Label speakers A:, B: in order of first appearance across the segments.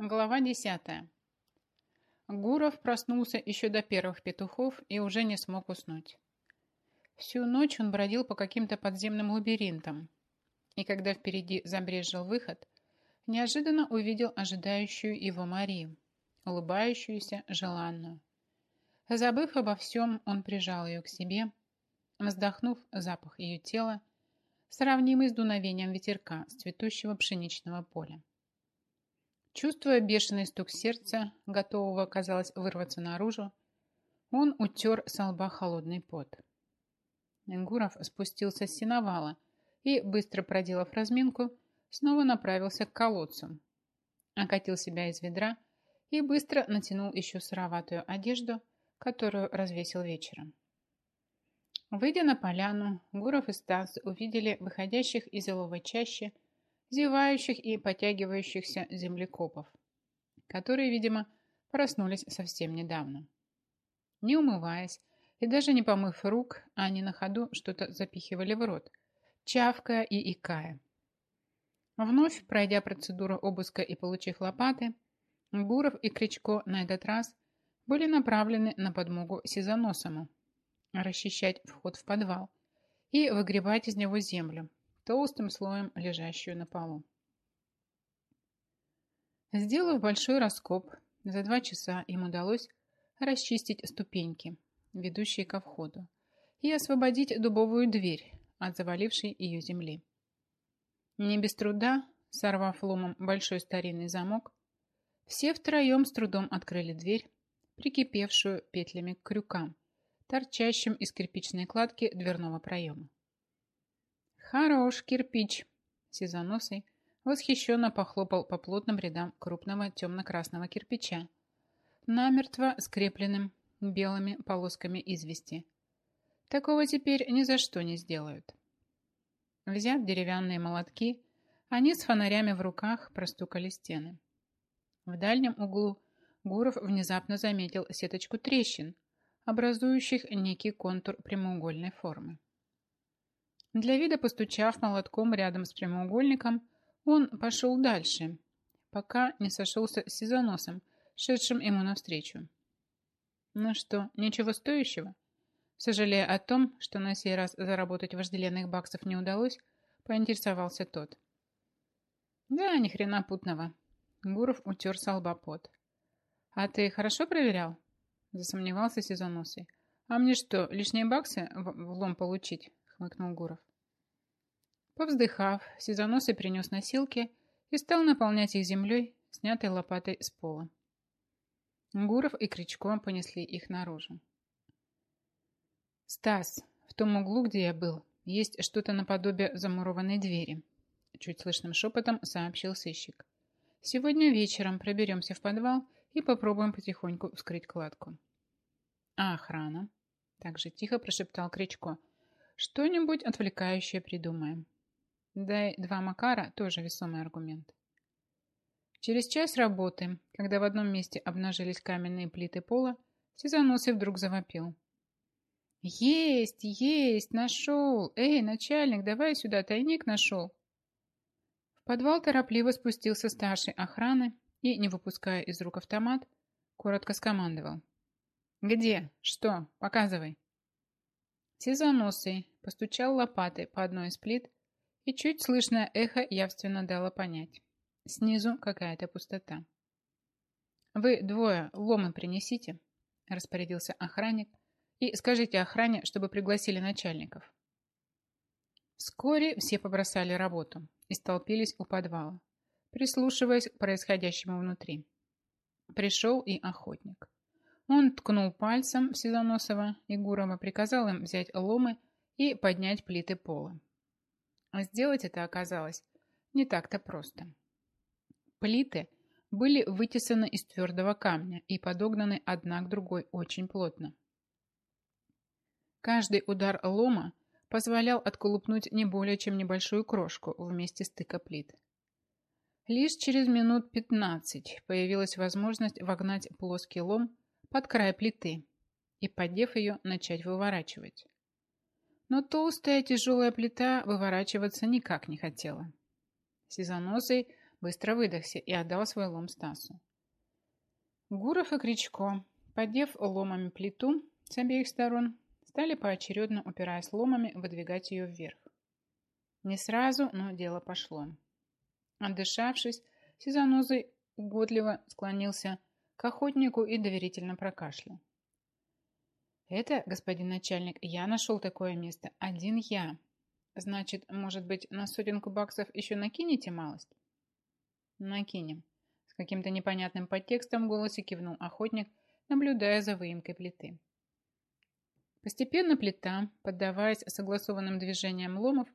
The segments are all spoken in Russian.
A: Глава 10. Гуров проснулся еще до первых петухов и уже не смог уснуть. Всю ночь он бродил по каким-то подземным лабиринтам, и когда впереди забрежил выход, неожиданно увидел ожидающую его Марию, улыбающуюся, желанную. Забыв обо всем, он прижал ее к себе, вздохнув запах ее тела, сравнимый с дуновением ветерка с цветущего пшеничного поля. Чувствуя бешеный стук сердца, готового, казалось, вырваться наружу, он утер со лба холодный пот. Гуров спустился с сеновала и, быстро проделав разминку, снова направился к колодцу, окатил себя из ведра и быстро натянул еще сыроватую одежду, которую развесил вечером. Выйдя на поляну, Гуров и Стас увидели выходящих из иловой чащи зевающих и потягивающихся землекопов, которые, видимо, проснулись совсем недавно. Не умываясь и даже не помыв рук, они на ходу что-то запихивали в рот, чавкая и икая. Вновь, пройдя процедуру обыска и получив лопаты, Гуров и Кричко на этот раз были направлены на подмогу Сизоносому, расчищать вход в подвал и выгребать из него землю, толстым слоем лежащую на полу. Сделав большой раскоп, за два часа им удалось расчистить ступеньки, ведущие ко входу, и освободить дубовую дверь от завалившей ее земли. Не без труда, сорвав ломом большой старинный замок, все втроем с трудом открыли дверь, прикипевшую петлями к крюкам, торчащим из кирпичной кладки дверного проема. «Хорош кирпич!» Сизоносый восхищенно похлопал по плотным рядам крупного темно-красного кирпича, намертво скрепленным белыми полосками извести. Такого теперь ни за что не сделают. Взяв деревянные молотки, они с фонарями в руках простукали стены. В дальнем углу Гуров внезапно заметил сеточку трещин, образующих некий контур прямоугольной формы. Для вида постучав молотком рядом с прямоугольником, он пошел дальше, пока не сошелся с Сизоносом, шедшим ему навстречу. Ну что, ничего стоящего? Сожалея о том, что на сей раз заработать вожделенных баксов не удалось, поинтересовался тот. Да, ни хрена путного. Гуров утер со лба пот. А ты хорошо проверял? Засомневался Сизоносый. А мне что, лишние баксы в, в лом получить? хмыкнул Гуров. Повздыхав, Сизоносый принес носилки и стал наполнять их землей, снятой лопатой с пола. Гуров и Кричко понесли их наружу. «Стас, в том углу, где я был, есть что-то наподобие замурованной двери», чуть слышным шепотом сообщил сыщик. «Сегодня вечером проберемся в подвал и попробуем потихоньку вскрыть кладку». «А охрана?» Также тихо прошептал Кричко. Что-нибудь отвлекающее придумаем. Да и два Макара тоже весомый аргумент. Через час работы, когда в одном месте обнажились каменные плиты пола, Сизоносый вдруг завопил. «Есть! Есть! Нашел! Эй, начальник, давай сюда, тайник нашел!» В подвал торопливо спустился старший охраны и, не выпуская из рук автомат, коротко скомандовал. «Где? Что? Показывай!» Сизоносый постучал лопатой по одной из плит, и чуть слышное эхо явственно дало понять. Снизу какая-то пустота. «Вы двое ломы принесите», – распорядился охранник, «и скажите охране, чтобы пригласили начальников». Вскоре все побросали работу и столпились у подвала, прислушиваясь к происходящему внутри. Пришел и охотник. Он ткнул пальцем в Сизоносова и Гурова, приказал им взять ломы и поднять плиты пола. А сделать это оказалось не так-то просто. Плиты были вытесаны из твердого камня и подогнаны одна к другой очень плотно. Каждый удар лома позволял отколупнуть не более чем небольшую крошку вместе стыка плит. Лишь через минут 15 появилась возможность вогнать плоский лом под край плиты и, поддев ее, начать выворачивать. Но толстая тяжелая плита выворачиваться никак не хотела. Сизоносый быстро выдохся и отдал свой лом Стасу. Гуров и Кричко, поддев ломами плиту с обеих сторон, стали поочередно, упираясь ломами, выдвигать ее вверх. Не сразу, но дело пошло. Отдышавшись, Сизанозый угодливо склонился к охотнику и доверительно прокашлял. «Это, господин начальник, я нашел такое место. Один я. Значит, может быть, на сотенку баксов еще накинете малость?» «Накинем», каким-то непонятным подтекстом в голосе кивнул охотник, наблюдая за выемкой плиты. Постепенно плита, поддаваясь согласованным движениям ломов,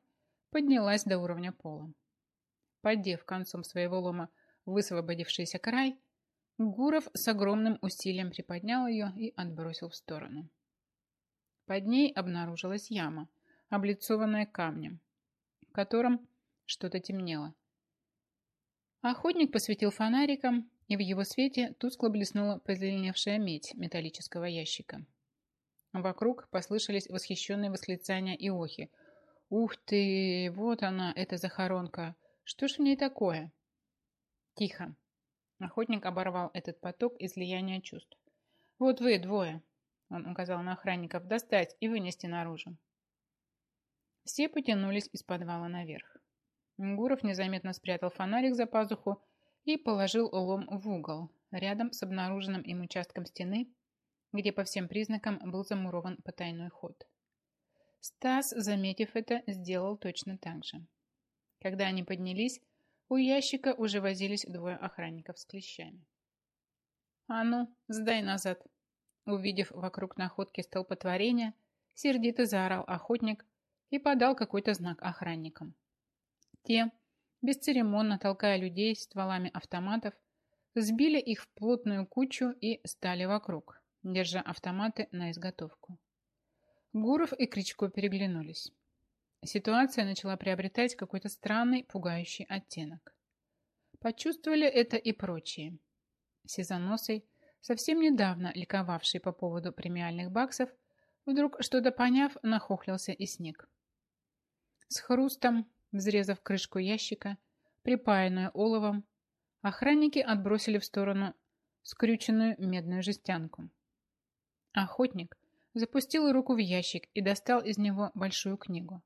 A: поднялась до уровня пола. Поддев концом своего лома высвободившийся край, Гуров с огромным усилием приподнял ее и отбросил в сторону. Под ней обнаружилась яма, облицованная камнем, в котором что-то темнело. Охотник посветил фонариком, и в его свете тускло блеснула позеленевшая медь металлического ящика. Вокруг послышались восхищенные восклицания и охи. «Ух ты! Вот она, эта захоронка! Что ж в ней такое?» «Тихо!» Охотник оборвал этот поток излияния чувств. «Вот вы, двое!» Он указал на охранников. «Достать и вынести наружу!» Все потянулись из подвала наверх. Гуров незаметно спрятал фонарик за пазуху и положил лом в угол, рядом с обнаруженным им участком стены, где по всем признакам был замурован потайной ход. Стас, заметив это, сделал точно так же. Когда они поднялись, у ящика уже возились двое охранников с клещами. «А ну, сдай назад!» Увидев вокруг находки столпотворения, сердито заорал охотник и подал какой-то знак охранникам. Те, бесцеремонно толкая людей стволами автоматов, сбили их в плотную кучу и стали вокруг, держа автоматы на изготовку. Гуров и Кричко переглянулись. Ситуация начала приобретать какой-то странный, пугающий оттенок. Почувствовали это и прочие. Сезоносый, совсем недавно ликовавший по поводу премиальных баксов, вдруг что-то поняв, нахохлился и снег. С хрустом Взрезав крышку ящика, припаянную оловом, охранники отбросили в сторону скрюченную медную жестянку. Охотник запустил руку в ящик и достал из него большую книгу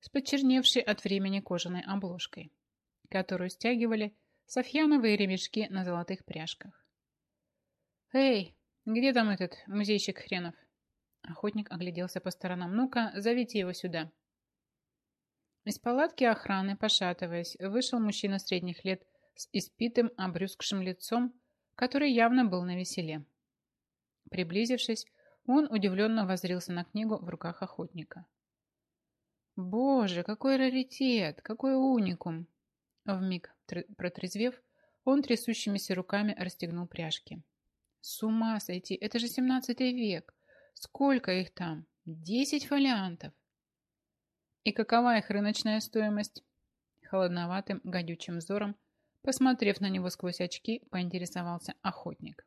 A: с почерневшей от времени кожаной обложкой, которую стягивали софьяновые ремешки на золотых пряжках. «Эй, где там этот музейщик хренов?» Охотник огляделся по сторонам. «Ну-ка, зовите его сюда». Из палатки охраны, пошатываясь, вышел мужчина средних лет с испитым, обрюзгшим лицом, который явно был на веселе. Приблизившись, он удивленно воззрился на книгу в руках охотника. «Боже, какой раритет! Какой уникум!» Вмиг протрезвев, он трясущимися руками расстегнул пряжки. «С ума сойти! Это же семнадцатый век! Сколько их там? Десять фолиантов! И какова их рыночная стоимость? Холодноватым, гадючим взором, посмотрев на него сквозь очки, поинтересовался охотник.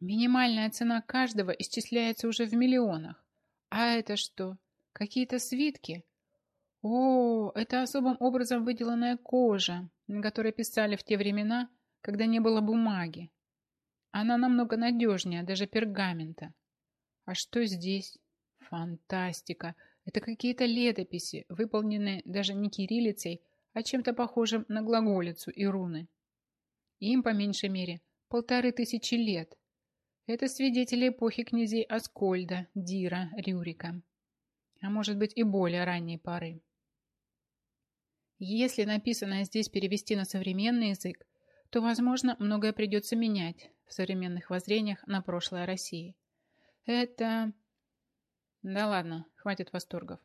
A: Минимальная цена каждого исчисляется уже в миллионах. А это что? Какие-то свитки? О, это особым образом выделанная кожа, на которой писали в те времена, когда не было бумаги. Она намного надежнее даже пергамента. А что здесь? Фантастика! Это какие-то летописи, выполненные даже не кириллицей, а чем-то похожим на глаголицу и руны. Им, по меньшей мере, полторы тысячи лет. Это свидетели эпохи князей Аскольда, Дира, Рюрика. А может быть и более ранней поры. Если написанное здесь перевести на современный язык, то, возможно, многое придется менять в современных воззрениях на прошлое России. Это да ладно, хватит восторгов.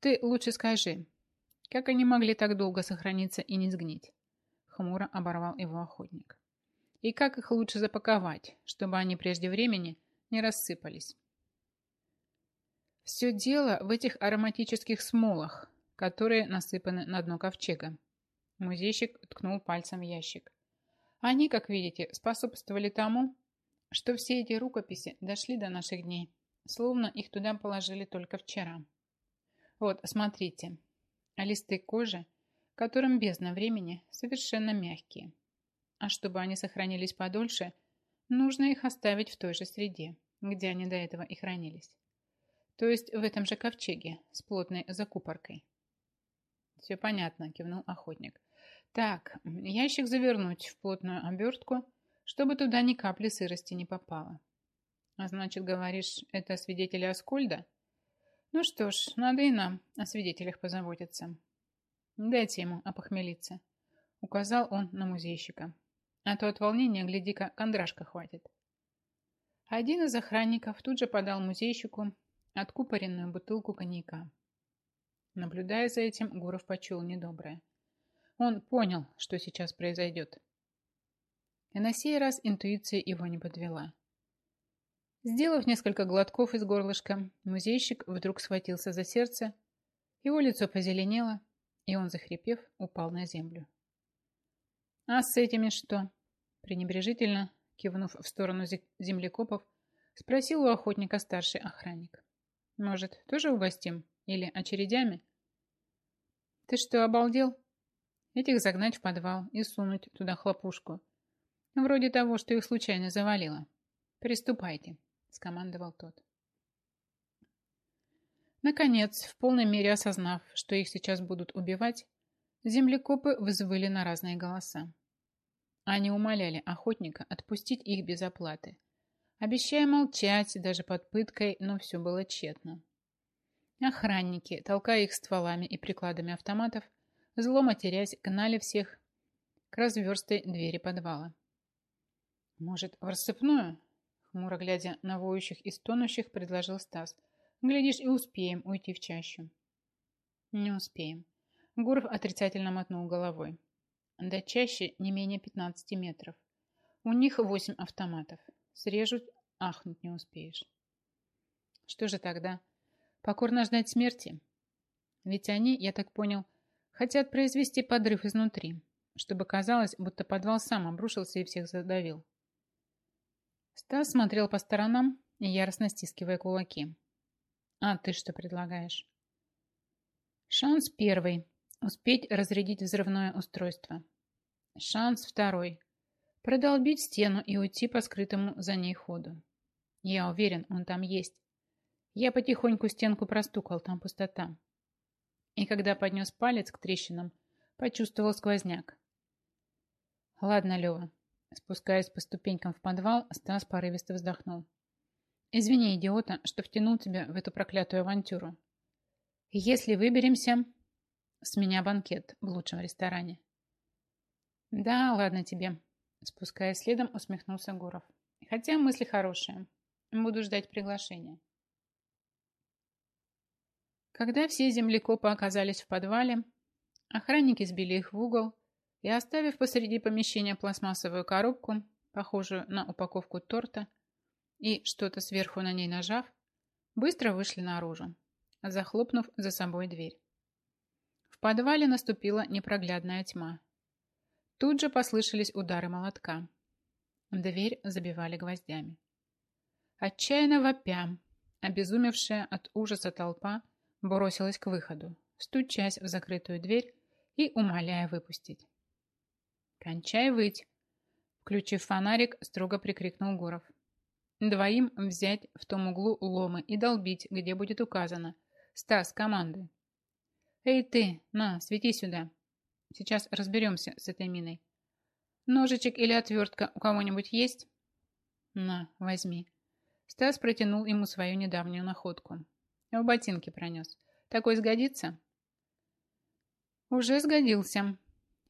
A: Ты лучше скажи, как они могли так долго сохраниться и не сгнить? Хмуро оборвал его охотник. И как их лучше запаковать, чтобы они прежде времени не рассыпались? Все дело в этих ароматических смолах, которые насыпаны на дно ковчега. Музейщик ткнул пальцем в ящик. Они, как видите, способствовали тому, что все эти рукописи дошли до наших дней словно их туда положили только вчера. Вот, смотрите. Листы кожи, которым бездна времени совершенно мягкие. А чтобы они сохранились подольше, нужно их оставить в той же среде, где они до этого и хранились. То есть в этом же ковчеге с плотной закупоркой. Все понятно, кивнул охотник. Так, ящик завернуть в плотную обертку, чтобы туда ни капли сырости не попало. А значит, говоришь, это свидетели Аскольда? Ну что ж, надо и нам о свидетелях позаботиться. Дайте ему опохмелиться, указал он на музейщика. А то от волнения, гляди-ка, кондрашка хватит. Один из охранников тут же подал музейщику откупоренную бутылку коньяка. Наблюдая за этим, Гуров почул недоброе. Он понял, что сейчас произойдет. И на сей раз интуиция его не подвела. Сделав несколько глотков из горлышка, музейщик вдруг схватился за сердце, его лицо позеленело, и он, захрипев, упал на землю. «А с этими что?» пренебрежительно, кивнув в сторону землекопов, спросил у охотника старший охранник. «Может, тоже угостим? Или очередями?» «Ты что, обалдел?» Этих загнать в подвал и сунуть туда хлопушку. Вроде того, что их случайно завалило. «Приступайте», — скомандовал тот. Наконец, в полной мере осознав, что их сейчас будут убивать, землекопы взвыли на разные голоса. Они умоляли охотника отпустить их без оплаты, обещая молчать даже под пыткой, но все было тщетно. Охранники, толкая их стволами и прикладами автоматов, зло матерясь, гнали всех к разверстой двери подвала. «Может, в рассыпную?» Хмуро глядя на воющих и стонущих, предложил Стас. «Глядишь, и успеем уйти в чащу». «Не успеем». Гуров отрицательно мотнул головой. До чаще не менее 15 метров. У них 8 автоматов. Срежут, ахнуть не успеешь. Что же тогда? Покорно ждать смерти? Ведь они, я так понял, хотят произвести подрыв изнутри, чтобы казалось, будто подвал сам обрушился и всех задавил. Стас смотрел по сторонам, яростно стискивая кулаки. «А ты что предлагаешь?» «Шанс первый Успеть разрядить взрывное устройство. Шанс второй. Продолбить стену и уйти по скрытому за ней ходу. Я уверен, он там есть. Я потихоньку стенку простукал, там пустота. И когда поднес палец к трещинам, почувствовал сквозняк. Ладно, Лева. Спускаясь по ступенькам в подвал, Стас порывисто вздохнул. Извини, идиота, что втянул тебя в эту проклятую авантюру. Если выберемся, с меня банкет в лучшем ресторане. Да, ладно тебе. Спускаясь следом, усмехнулся Гуров. Хотя мысли хорошие. Буду ждать приглашения. Когда все землекопы оказались в подвале, охранники сбили их в угол и, оставив посреди помещения пластмассовую коробку, похожую на упаковку торта, и что-то сверху на ней нажав, быстро вышли наружу, захлопнув за собой дверь. В подвале наступила непроглядная тьма. Тут же послышались удары молотка. Дверь забивали гвоздями. Отчаянно вопя, обезумевшая от ужаса толпа бросилась к выходу, стучась в закрытую дверь и умоляя выпустить. «Кончай выть!» Включив фонарик, строго прикрикнул Гуров. «Двоим взять в том углу ломы и долбить, где будет указано. Стас, команды!» «Эй ты, на, свети сюда. Сейчас разберемся с этой миной. Ножичек или отвертка у кого-нибудь есть?» «На, возьми». Стас протянул ему свою недавнюю находку. В ботинке пронес. «Такой сгодится?» «Уже сгодился».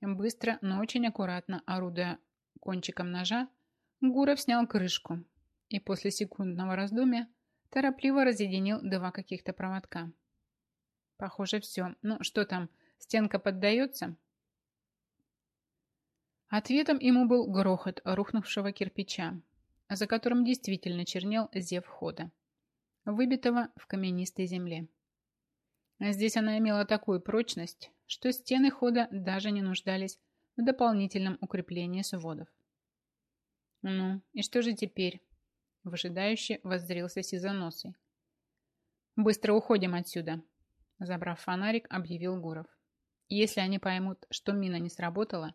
A: Быстро, но очень аккуратно, орудуя кончиком ножа, Гуров снял крышку и после секундного раздумья торопливо разъединил два каких-то проводка. Похоже, все. Ну, что там, стенка поддается? Ответом ему был грохот рухнувшего кирпича, за которым действительно чернел зев хода, выбитого в каменистой земле. Здесь она имела такую прочность, что стены хода даже не нуждались в дополнительном укреплении сводов. «Ну, и что же теперь?» Выжидающе воззрился сизоносый. «Быстро уходим отсюда», Забрав фонарик, объявил Гуров. Если они поймут, что мина не сработала,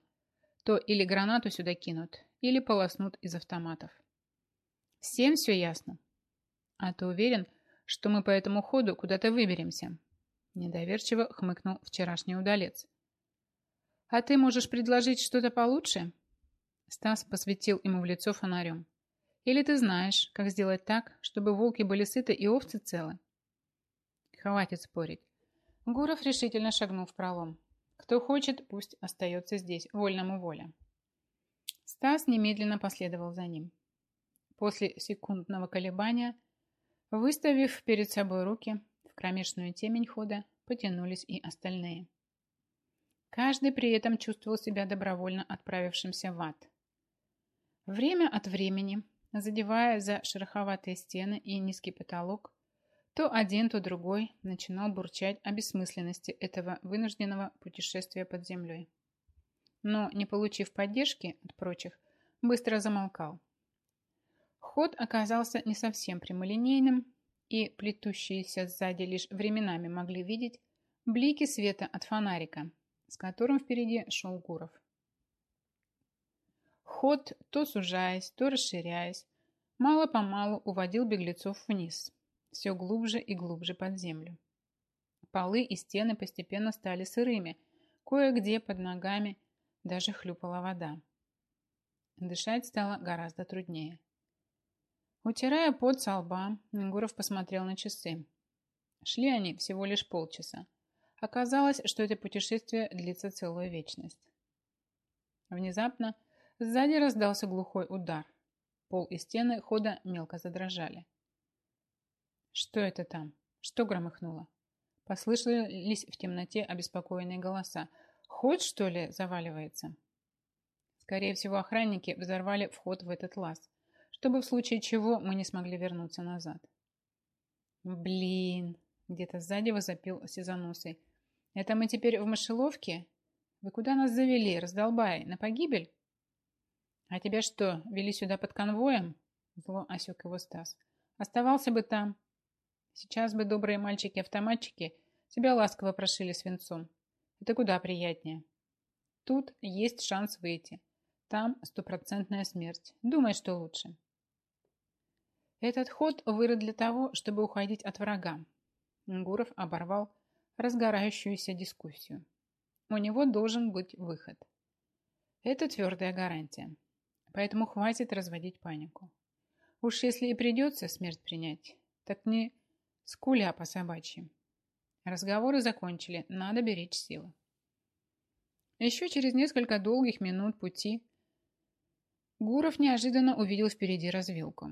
A: то или гранату сюда кинут, или полоснут из автоматов. Всем все ясно? А ты уверен, что мы по этому ходу куда-то выберемся? Недоверчиво хмыкнул вчерашний удалец. А ты можешь предложить что-то получше? Стас посветил ему в лицо фонарем. Или ты знаешь, как сделать так, чтобы волки были сыты и овцы целы? Хватит спорить. Гуров решительно шагнул в пролом. Кто хочет, пусть остается здесь, вольному воля. Стас немедленно последовал за ним. После секундного колебания, выставив перед собой руки, в кромешную темень хода потянулись и остальные. Каждый при этом чувствовал себя добровольно отправившимся в ад. Время от времени задевая за шероховатые стены и низкий потолок, то один, то другой начинал бурчать о бессмысленности этого вынужденного путешествия под землей. Но, не получив поддержки от прочих, быстро замолкал. Ход оказался не совсем прямолинейным, и плетущиеся сзади лишь временами могли видеть блики света от фонарика, с которым впереди шел Гуров. Ход, то сужаясь, то расширяясь, мало-помалу уводил беглецов вниз, все глубже и глубже под землю. Полы и стены постепенно стали сырыми, кое-где под ногами даже хлюпала вода. Дышать стало гораздо труднее. Утирая пот со лба, Гуров посмотрел на часы. Шли они всего лишь полчаса. Оказалось, что это путешествие длится целую вечность. Внезапно Сзади раздался глухой удар. Пол и стены хода мелко задрожали. Что это там? Что громыхнуло? Послышались в темноте обеспокоенные голоса. Ход, что ли, заваливается? Скорее всего, охранники взорвали вход в этот лаз, чтобы в случае чего мы не смогли вернуться назад. Блин, где-то сзади возопил Сизанусый. Это мы теперь в мышеловке? Вы куда нас завели, раздолбай? На погибель? «А тебя что, вели сюда под конвоем?» Зло осек его Стас. «Оставался бы там. Сейчас бы добрые мальчики-автоматчики тебя ласково прошили свинцом. Это куда приятнее. Тут есть шанс выйти. Там стопроцентная смерть. Думай, что лучше». Этот ход вырыт для того, чтобы уходить от врага. Гуров оборвал разгорающуюся дискуссию. У него должен быть выход. Это твердая гарантия. Поэтому хватит разводить панику. Уж если и придется смерть принять, так не скуля по собачьим. Разговоры закончили, надо беречь силы. Еще через несколько долгих минут пути Гуров неожиданно увидел впереди развилку.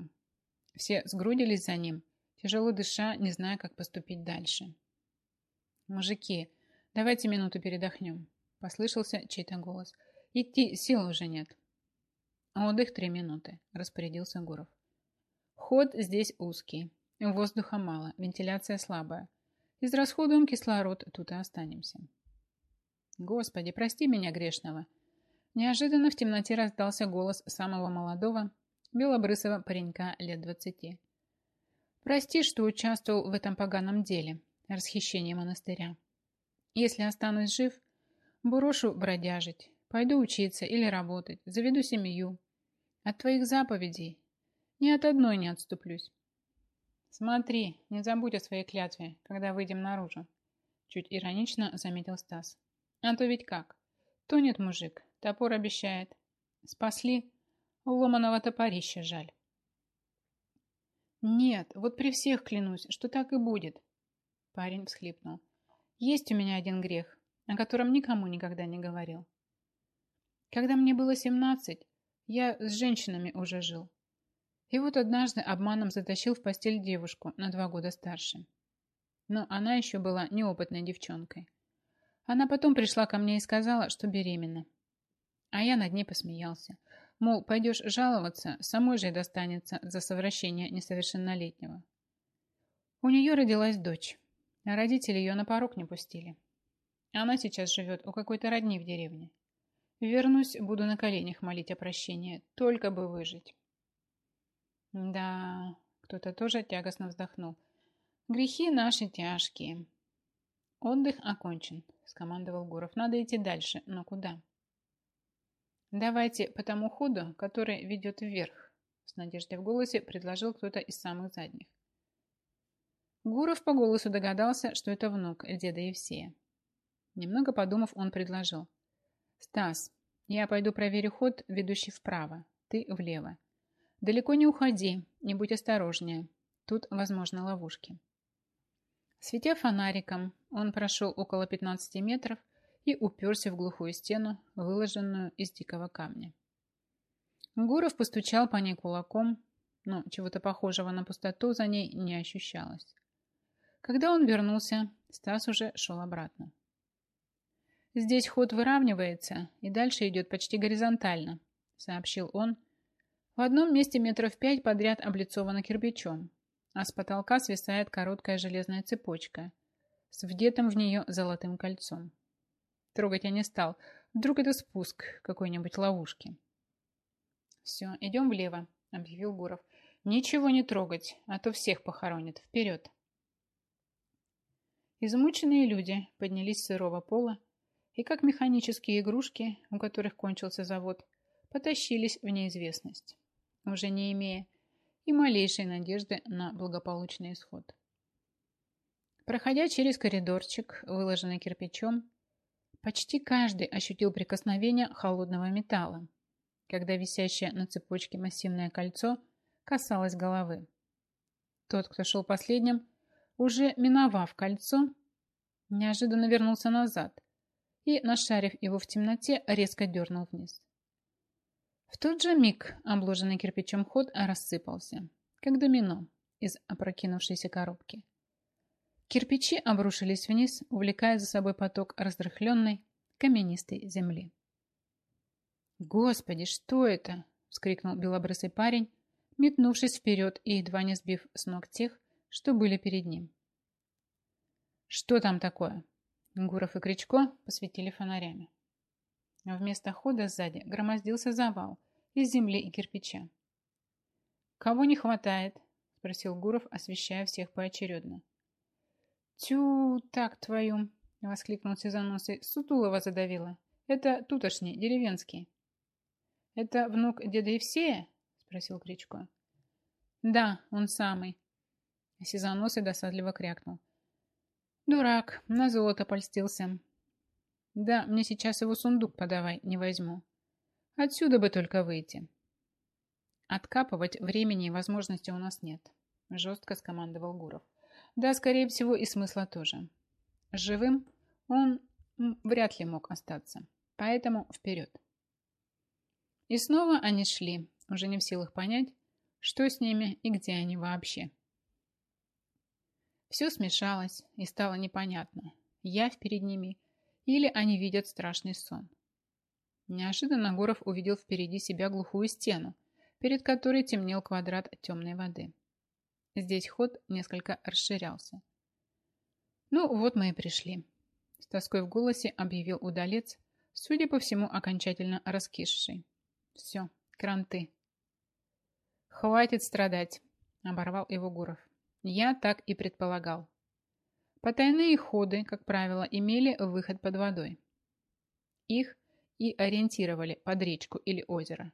A: Все сгрудились за ним, тяжело дыша, не зная, как поступить дальше. «Мужики, давайте минуту передохнем», — послышался чей-то голос. «Идти сил уже нет». «Отдых три минуты», – распорядился Гуров. «Ход здесь узкий, воздуха мало, вентиляция слабая. Израсходуем кислород, тут и останемся». «Господи, прости меня грешного!» Неожиданно в темноте раздался голос самого молодого, белобрысого паренька лет двадцати. «Прости, что участвовал в этом поганом деле, расхищении монастыря. Если останусь жив, брошу бродяжить, Пойду учиться или работать, заведу семью. От твоих заповедей ни от одной не отступлюсь. Смотри, не забудь о своей клятве, когда выйдем наружу. Чуть иронично заметил Стас. А то ведь как? Тонет мужик, топор обещает. Спасли, ломаного топорища жаль. Нет, вот при всех клянусь, что так и будет. Парень всхлипнул. Есть у меня один грех, о котором никому никогда не говорил. Когда мне было 17, я с женщинами уже жил. И вот однажды обманом затащил в постель девушку на два года старше. Но она еще была неопытной девчонкой. Она потом пришла ко мне и сказала, что беременна. А я над ней посмеялся. Мол, пойдешь жаловаться, самой же достанется за совращение несовершеннолетнего. У нее родилась дочь, а родители ее на порог не пустили. Она сейчас живет у какой-то родни в деревне. Вернусь, буду на коленях молить о прощении, только бы выжить. Да, кто-то тоже тягостно вздохнул. Грехи наши тяжкие. Отдых окончен. скомандовал Гуров. Надо идти дальше, но куда? Давайте по тому ходу, который ведет вверх, с надеждой в голосе предложил кто-то из самых задних. Гуров по голосу догадался, что это внук деда Евсея. Немного подумав, он предложил. «Стас, я пойду проверю ход, ведущий вправо. Ты влево. Далеко не уходи, не будь осторожнее. Тут возможны ловушки». Светя фонариком, он прошел около 15 метров и уперся в глухую стену, выложенную из дикого камня. Гуров постучал по ней кулаком, но чего-то похожего на пустоту за ней не ощущалось. Когда он вернулся, Стас уже шел обратно. «Здесь ход выравнивается и дальше идет почти горизонтально», сообщил он. «В одном месте метров пять подряд облицовано кирпичом, а с потолка свисает короткая железная цепочка с вдетым в нее золотым кольцом. Трогать я не стал. Вдруг это спуск какой-нибудь ловушки. «Все, идем влево», — объявил Гуров. «Ничего не трогать, а то всех похоронят. Вперед!» Измученные люди поднялись с сырого пола и, как механические игрушки, у которых кончился завод, потащились в неизвестность, уже не имея и малейшей надежды на благополучный исход. Проходя через коридорчик, выложенный кирпичом, почти каждый ощутил прикосновение холодного металла, когда висящее на цепочке массивное кольцо касалось головы. Тот, кто шел последним, уже миновав кольцо, неожиданно вернулся назад и, нашарив его в темноте, резко дернул вниз. В тот же миг обложенный кирпичом ход рассыпался, как домино из опрокинувшейся коробки. Кирпичи обрушились вниз, увлекая за собой поток разрыхленной, каменистой земли. «Господи, что это?» — вскрикнул белобрысый парень, метнувшись вперед и едва не сбив с ног тех, что были перед ним. «Что там такое?» Гуров и Кричко посветили фонарями. Вместо хода сзади громоздился завал из земли и кирпича. «Кого не хватает?» – спросил Гуров, освещая всех поочередно. «Тю, так твою!» – воскликнул Сезоносый. «Сутулова задавила. Это тутошний, деревенский». «Это внук деда Евсея?» – спросил Кричко. «Да, он самый», Сезоносый досадливо крякнул. Дурак, на золото польстился. Да, мне сейчас его сундук подавай, не возьму. Отсюда бы только выйти. Откапывать времени и возможности у нас нет, жестко скомандовал Гуров. Да, скорее всего, и смысла тоже. Живым он вряд ли мог остаться, поэтому вперед. И снова они шли, уже не в силах понять, что с ними и где они вообще. Все смешалось и стало непонятно, я перед ними или они видят страшный сон. Неожиданно Гуров увидел впереди себя глухую стену, перед которой темнел квадрат темной воды. Здесь ход несколько расширялся. «Ну, вот мы и пришли», — с тоской в голосе объявил удалец, судя по всему, окончательно раскисший. «Все, кранты». «Хватит страдать», — оборвал его Гуров. Я так и предполагал. Потайные ходы, как правило, имели выход под водой. Их и ориентировали под речку или озеро.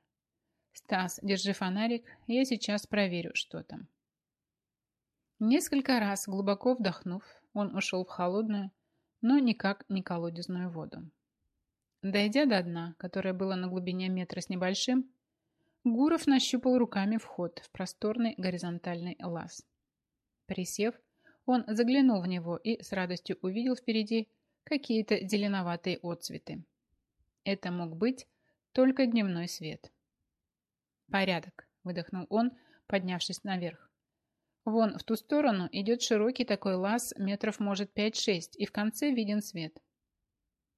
A: «Стас, держи фонарик, я сейчас проверю, что там». Несколько раз, глубоко вдохнув, он ушел в холодную, но никак не колодезную воду. Дойдя до дна, которое было на глубине метра с небольшим, Гуров нащупал руками вход в просторный горизонтальный лаз. Присев, он заглянул в него и с радостью увидел впереди какие-то зеленоватые отцветы. Это мог быть только дневной свет. «Порядок», — выдохнул он, поднявшись наверх. «Вон в ту сторону идет широкий такой лаз, метров, может, пять-шесть, и в конце виден свет».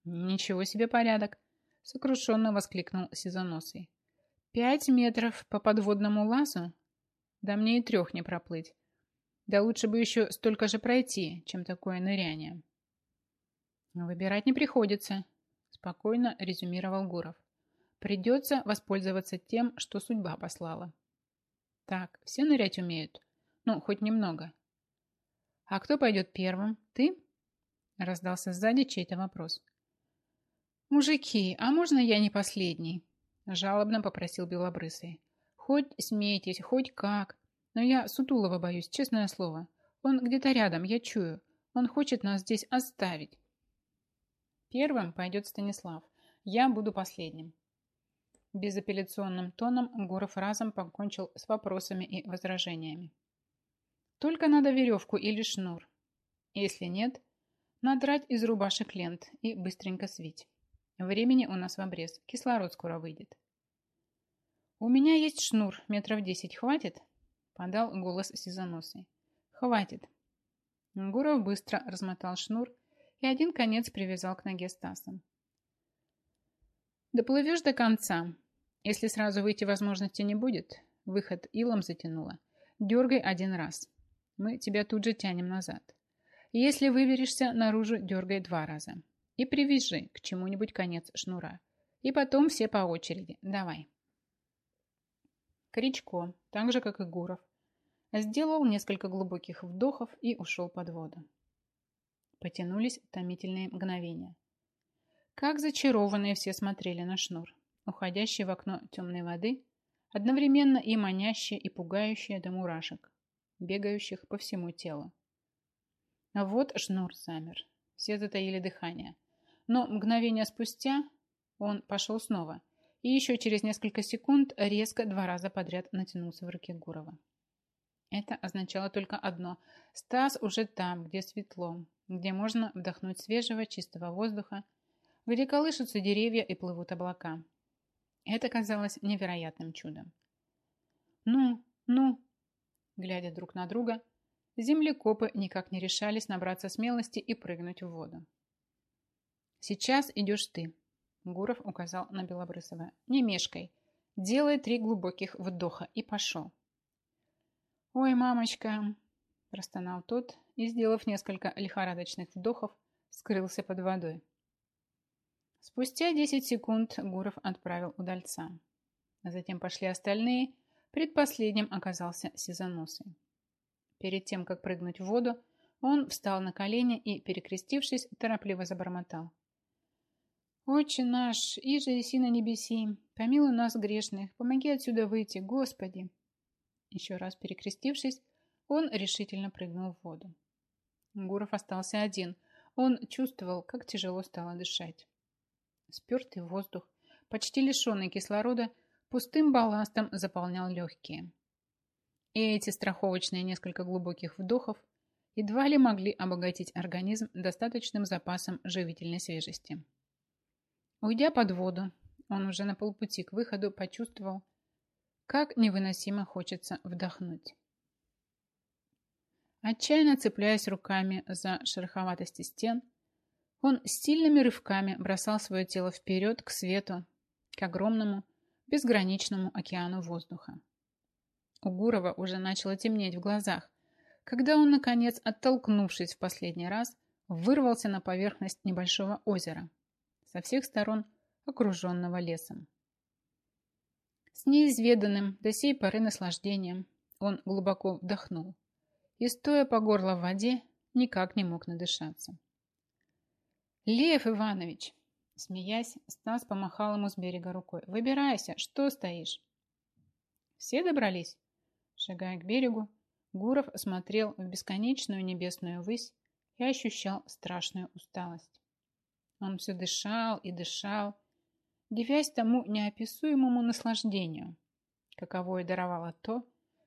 A: «Ничего себе порядок!» — сокрушенно воскликнул Сезоносый. «Пять метров по подводному лазу? Да мне и трех не проплыть. Да лучше бы еще столько же пройти, чем такое ныряние. Выбирать не приходится, спокойно резюмировал Гуров. Придется воспользоваться тем, что судьба послала. Так, все нырять умеют? Ну, хоть немного. А кто пойдет первым? Ты? Раздался сзади чей-то вопрос. «Мужики, а можно я не последний?» Жалобно попросил Белобрысый. «Хоть смейтесь, хоть как. Но я Сутулова боюсь, честное слово. Он где-то рядом, я чую. Он хочет нас здесь оставить». Первым пойдет Станислав. Я буду последним. Безапелляционным тоном Гуров разом покончил с вопросами и возражениями. Только надо веревку или шнур. Если нет, надрать из рубашек лент и быстренько свить. Времени у нас в обрез. Кислород скоро выйдет. «У меня есть шнур. Метров десять. Хватит?» Подал голос сизоносый. «Хватит». Гуров быстро размотал шнур и один конец привязал к ноге Стаса. Доплывешь до конца. Если сразу выйти возможности не будет, выход илом затянуло. Дергай один раз. Мы тебя тут же тянем назад. Если выберешься наружу, дергай два раза. И привяжи к чему-нибудь конец шнура. И потом все по очереди. Давай. Кричко, так же, как и Гуров, сделал несколько глубоких вдохов и ушел под воду. Потянулись томительные мгновения. Как зачарованные все смотрели на шнур, уходящий в окно темной воды, одновременно и манящие, и пугающие до мурашек, бегающих по всему телу. А вот шнур замер. Все затаили дыхание. Но мгновение спустя он пошел снова, и еще через несколько секунд резко два раза подряд натянулся в руке Гурова. Это означало только одно. Стас уже там, где светло, где можно вдохнуть свежего чистого воздуха, где колышутся деревья и плывут облака. Это казалось невероятным чудом. «Ну, ну!» Глядя друг на друга, землекопы никак не решались набраться смелости и прыгнуть в воду. «Сейчас идешь ты», — Гуров указал на Белобрысова. «Не мешкай. Делай три глубоких вдоха и пошел». «Ой, мамочка!» – простонал тот и, сделав несколько лихорадочных вдохов, скрылся под водой. Спустя 10 секунд Гуров отправил удальца. Затем пошли остальные, предпоследним оказался Сизоносый. Перед тем, как прыгнуть в воду, он встал на колени и, перекрестившись, торопливо забормотал. «Отче наш, иже еси на небеси, помилуй нас грешных, помоги отсюда выйти, Господи!» Еще раз перекрестившись, он решительно прыгнул в воду. Гуров остался один. Он чувствовал, как тяжело стало дышать. Спертый воздух, почти лишенный кислорода, пустым балластом заполнял легкие. И эти страховочные несколько глубоких вдохов едва ли могли обогатить организм достаточным запасом живительной свежести. Уйдя под воду, он уже на полпути к выходу почувствовал, как невыносимо хочется вдохнуть. Отчаянно цепляясь руками за шероховатости стен, он сильными рывками бросал свое тело вперед к свету, к огромному, безграничному океану воздуха. У Гурова уже начало темнеть в глазах, когда он, наконец, оттолкнувшись в последний раз, вырвался на поверхность небольшого озера, со всех сторон окруженного лесом. С неизведанным до сей поры наслаждением он глубоко вдохнул и, стоя по горло в воде, никак не мог надышаться. «Лев Иванович!» Смеясь, Стас помахал ему с берега рукой. «Выбирайся! Что стоишь?» «Все добрались?» Шагая к берегу, Гуров смотрел в бесконечную небесную высь и ощущал страшную усталость. Он все дышал и дышал, дивясь тому неописуемому наслаждению, каковое даровало то,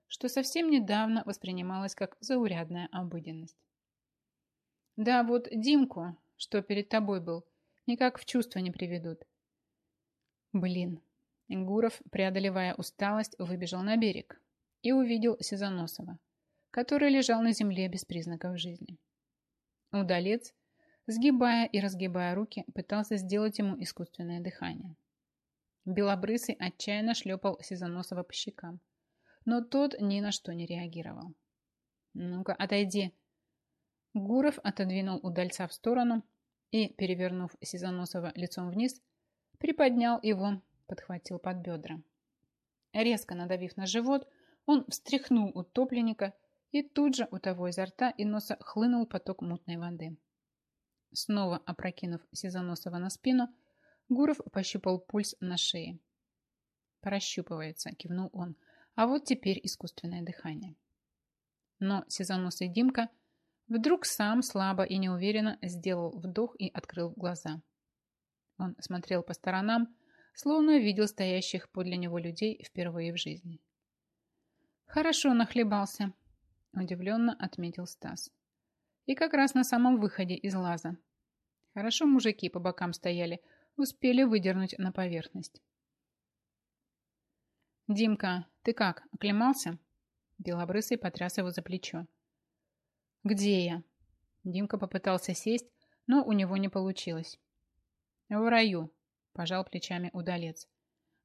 A: что совсем недавно воспринималось как заурядная обыденность. Да, вот Димку, что перед тобой был, никак в чувство не приведут. Блин. Гуров, преодолевая усталость, выбежал на берег и увидел Сезоносова, который лежал на земле без признаков жизни. Удалец, сгибая и разгибая руки, пытался сделать ему искусственное дыхание. Белобрысый отчаянно шлепал Сезоносова по щекам, но тот ни на что не реагировал. «Ну-ка, отойди!» Гуров отодвинул удальца в сторону и, перевернув Сизоносова лицом вниз, приподнял его, подхватил под бедра. Резко надавив на живот, он встряхнул утопленника, и тут же у того изо рта и носа хлынул поток мутной воды. Снова опрокинув Сизоносова на спину, Гуров пощупал пульс на шее. «Прощупывается», — кивнул он. «А вот теперь искусственное дыхание». Но Сизоносый Димка вдруг сам слабо и неуверенно сделал вдох и открыл глаза. Он смотрел по сторонам, словно видел стоящих подле него людей впервые в жизни. «Хорошо нахлебался», – удивленно отметил Стас. «И как раз на самом выходе из лаза. Хорошо мужики по бокам стояли, успели выдернуть на поверхность». «Димка, ты как, оклемался?» Белобрысый потряс его за плечо. «Где я?» Димка попытался сесть, но у него не получилось. «В раю», – пожал плечами удалец.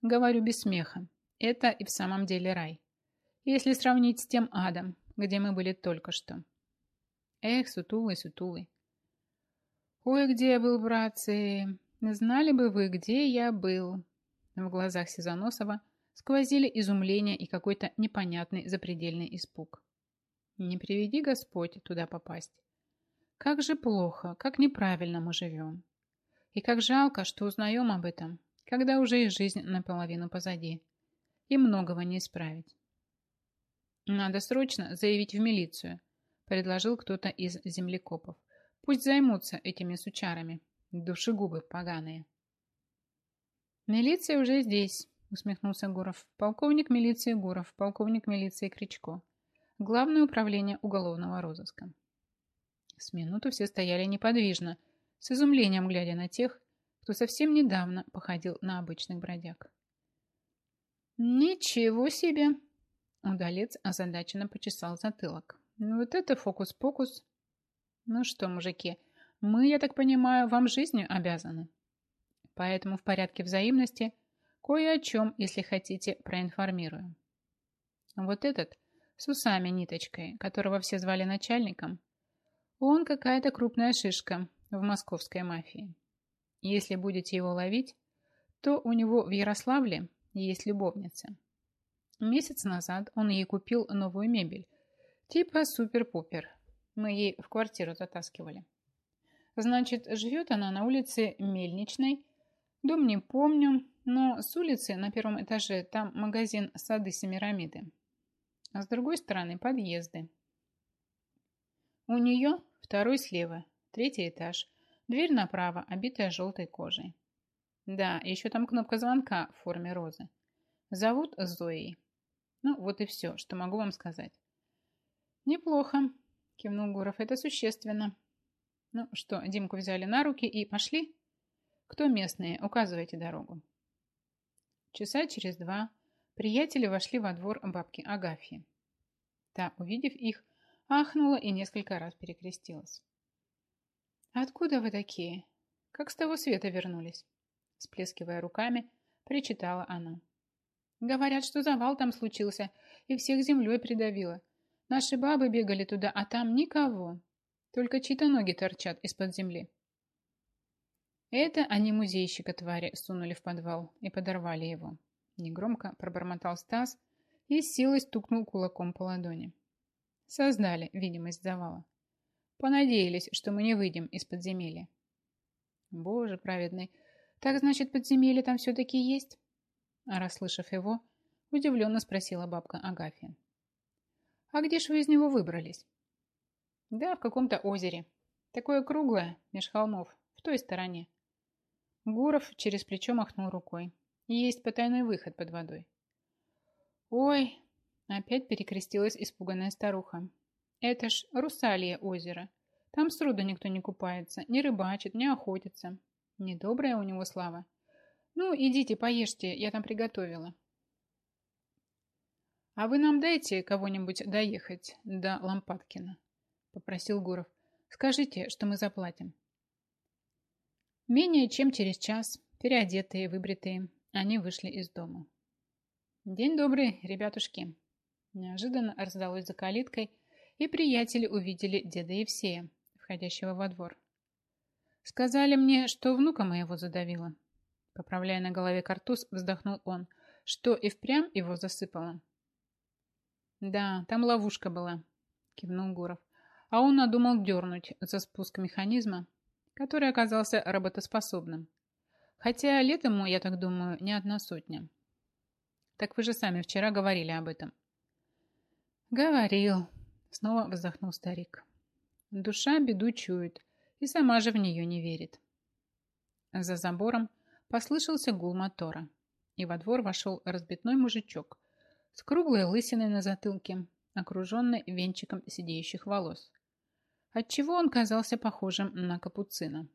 A: «Говорю без смеха. Это и в самом деле рай. Если сравнить с тем адом, где мы были только что». «Эх, сутулый, сутулый». «Ой, где я был, братцы! Знали бы вы, где я был!» В глазах Сезоносова сквозили изумление и какой-то непонятный запредельный испуг. «Не приведи Господь туда попасть. Как же плохо, как неправильно мы живем. И как жалко, что узнаем об этом, когда уже и жизнь наполовину позади. И многого не исправить. Надо срочно заявить в милицию, предложил кто-то из землекопов. Пусть займутся этими сучарами. Душегубы поганые. Милиция уже здесь, усмехнулся Гуров. Полковник милиции Гуров, полковник милиции Кричко. Главное управление уголовного розыска. С минуту все стояли неподвижно, с изумлением глядя на тех, кто совсем недавно походил на обычных бродяг. «Ничего себе!» Удалец озадаченно почесал затылок. «Вот это фокус-покус!» «Ну что, мужики, мы, я так понимаю, вам жизнью обязаны. Поэтому в порядке взаимности кое о чем, если хотите, проинформирую. Вот этот, с усами ниточкой, которого все звали начальником, он какая-то крупная шишка, в московской мафии. Если будете его ловить, то у него в Ярославле есть любовница. Месяц назад он ей купил новую мебель, типа супер-пупер. Мы ей в квартиру затаскивали. Значит, живет она на улице Мельничной. Дом не помню, но с улицы на первом этаже там магазин сады Семирамиды. А с другой стороны подъезды. У нее второй слева Третий этаж. Дверь направо, обитая желтой кожей. Да, еще там кнопка звонка в форме розы. Зовут Зоей. Ну, вот и все, что могу вам сказать. Неплохо, кивнул Гуров. Это существенно. Ну что, Димку взяли на руки и пошли? Кто местные? Указывайте дорогу. Часа через два приятели вошли во двор бабки Агафьи. Та, увидев их, ахнула и несколько раз перекрестилась. «Откуда вы такие? Как с того света вернулись?» Сплескивая руками, причитала она. «Говорят, что завал там случился, и всех землей придавило. Наши бабы бегали туда, а там никого. Только чьи-то ноги торчат из-под земли». Это они музейщика твари сунули в подвал и подорвали его. Негромко пробормотал Стас и с силой стукнул кулаком по ладони. Создали видимость завала. Понадеялись, что мы не выйдем из подземелья. Боже праведный, так значит подземелье там все-таки есть? А расслышав его, удивленно спросила бабка Агафья. А где ж вы из него выбрались? Да, в каком-то озере. Такое круглое, меж холмов, в той стороне. Гуров через плечо махнул рукой. Есть потайной выход под водой. Ой, опять перекрестилась испуганная старуха. Это ж Русалье озеро. Там сроду никто не купается, не рыбачит, не охотится. Недобрая у него слава. Ну, идите, поешьте, я там приготовила. А вы нам дайте кого-нибудь доехать до Лампадкина, попросил Гуров. Скажите, что мы заплатим. Менее чем через час, переодетые, выбритые, они вышли из дома. День добрый, ребятушки. Неожиданно раздалось за калиткой, и приятели увидели деда Евсея, входящего во двор. «Сказали мне, что внука моего задавило». Поправляя на голове картуз, вздохнул он, что и впрямь его засыпало. «Да, там ловушка была», — кивнул Гуров. А он надумал дернуть за спуск механизма, который оказался работоспособным. Хотя лет ему, я так думаю, не одна сотня. Так вы же сами вчера говорили об этом. Говорил, снова вздохнул старик. Душа беду чует и сама же в нее не верит. За забором послышался гул мотора, и во двор вошел разбитной мужичок с круглой лысиной на затылке, окруженный венчиком сидеющих волос, отчего он казался похожим на капуцина.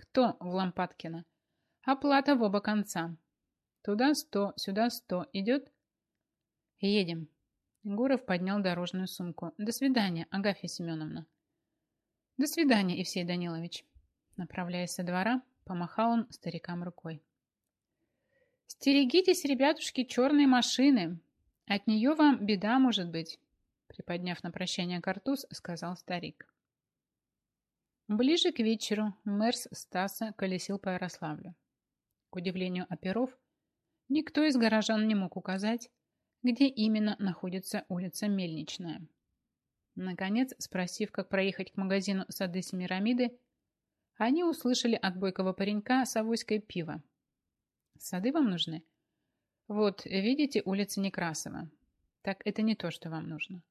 A: «Кто в Лампадкино?» «Оплата в оба конца. Туда сто, сюда сто. Идет?» «Едем». Гуров поднял дорожную сумку. «До свидания, Агафья Семеновна». «До свидания, Евсей Данилович». Направляясь со двора, помахал он старикам рукой. «Стерегитесь, ребятушки, черной машины. От нее вам беда может быть», приподняв на прощание картуз, сказал старик. Ближе к вечеру мэрс Стаса колесил по Ярославлю. К удивлению оперов, никто из горожан не мог указать, где именно находится улица Мельничная. Наконец, спросив, как проехать к магазину сады Семирамиды, они услышали от бойкого паренька с пива. «Сады вам нужны?» «Вот, видите, улица Некрасова. Так это не то, что вам нужно.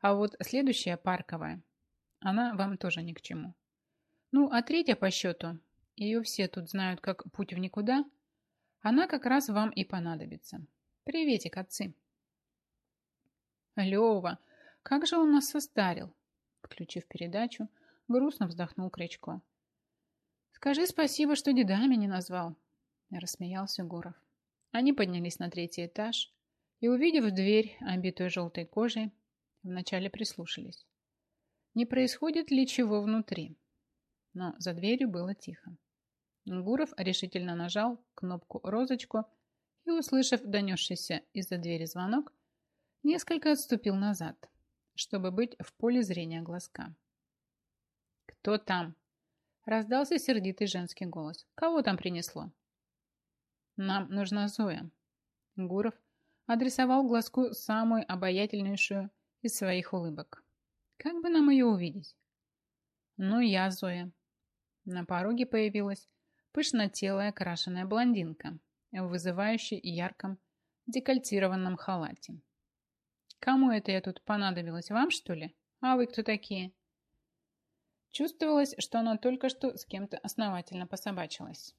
A: А вот следующая парковая, она вам тоже ни к чему. Ну, а третья по счету, ее все тут знают как путь в никуда, она как раз вам и понадобится. Приветик, отцы!» Лева, как же он нас состарил? Включив передачу, грустно вздохнул Кричко. Скажи спасибо, что дедами не назвал, рассмеялся Гуров. Они поднялись на третий этаж и, увидев дверь, обитую желтой кожей, вначале прислушались. Не происходит ли чего внутри? Но за дверью было тихо. Гуров решительно нажал кнопку «Розочку» и, услышав донесшийся из-за двери звонок, Несколько отступил назад, чтобы быть в поле зрения глазка. «Кто там?» Раздался сердитый женский голос. «Кого там принесло?» «Нам нужна Зоя». Гуров адресовал глазку самую обаятельнейшую из своих улыбок. «Как бы нам ее увидеть?» «Ну, я Зоя». На пороге появилась пышнотелая крашеная блондинка в вызывающей ярком декольтированном халате. Кому это я тут понадобилась? Вам, что ли? А вы кто такие? Чувствовалось, что она только что с кем-то основательно пособачилась.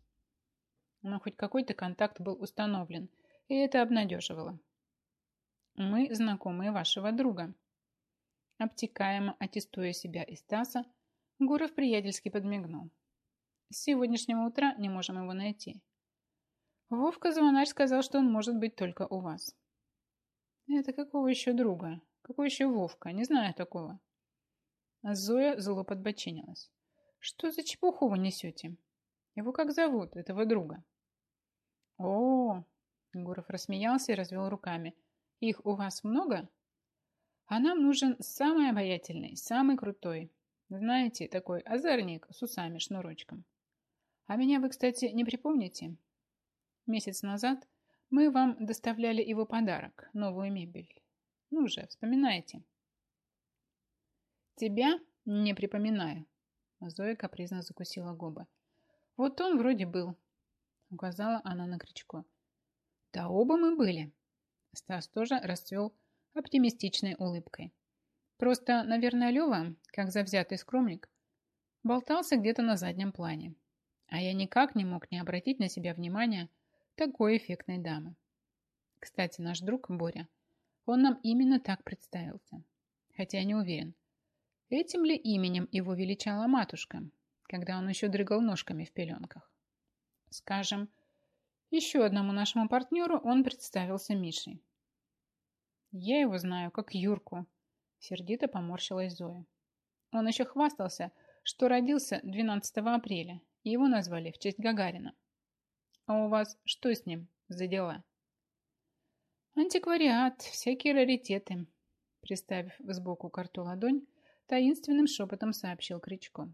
A: Но хоть какой-то контакт был установлен, и это обнадеживало. Мы знакомые вашего друга. Обтекаемо аттестуя себя из Стаса, Гуров приятельски подмигнул. С сегодняшнего утра не можем его найти. Вовка Звонарь сказал, что он может быть только у вас. Это какого еще друга? Какой еще Вовка? Не знаю такого. А Зоя зло подбочинилась. Что за чепуху вы несете? Его как зовут, этого друга? О, Гуров рассмеялся и развел руками. Их у вас много? А нам нужен самый обаятельный, самый крутой. Знаете, такой озорник с усами-шнурочком. А меня вы, кстати, не припомните? Месяц назад мы вам доставляли его подарок, новую мебель. Ну же, вспоминайте. Тебя не припоминаю. Зоя капризно закусила губы. Вот он вроде был, указала она на Кричко. Да оба мы были. Стас тоже расцвел оптимистичной улыбкой. Просто, наверное, Лева, как завзятый скромник, болтался где-то на заднем плане. А я никак не мог не обратить на себя внимания такой эффектной дамы. Кстати, наш друг Боря, он нам именно так представился. Хотя не уверен, этим ли именем его величала матушка, когда он еще дрыгал ножками в пеленках. Скажем, еще одному нашему партнеру он представился Мишей. Я его знаю, как Юрку, сердито поморщилась Зоя. Он еще хвастался, что родился 12 апреля, его назвали в честь Гагарина. А у вас что с ним за дела? Антиквариат, всякие раритеты. Приставив сбоку карту ладонь, таинственным шепотом сообщил Кричко.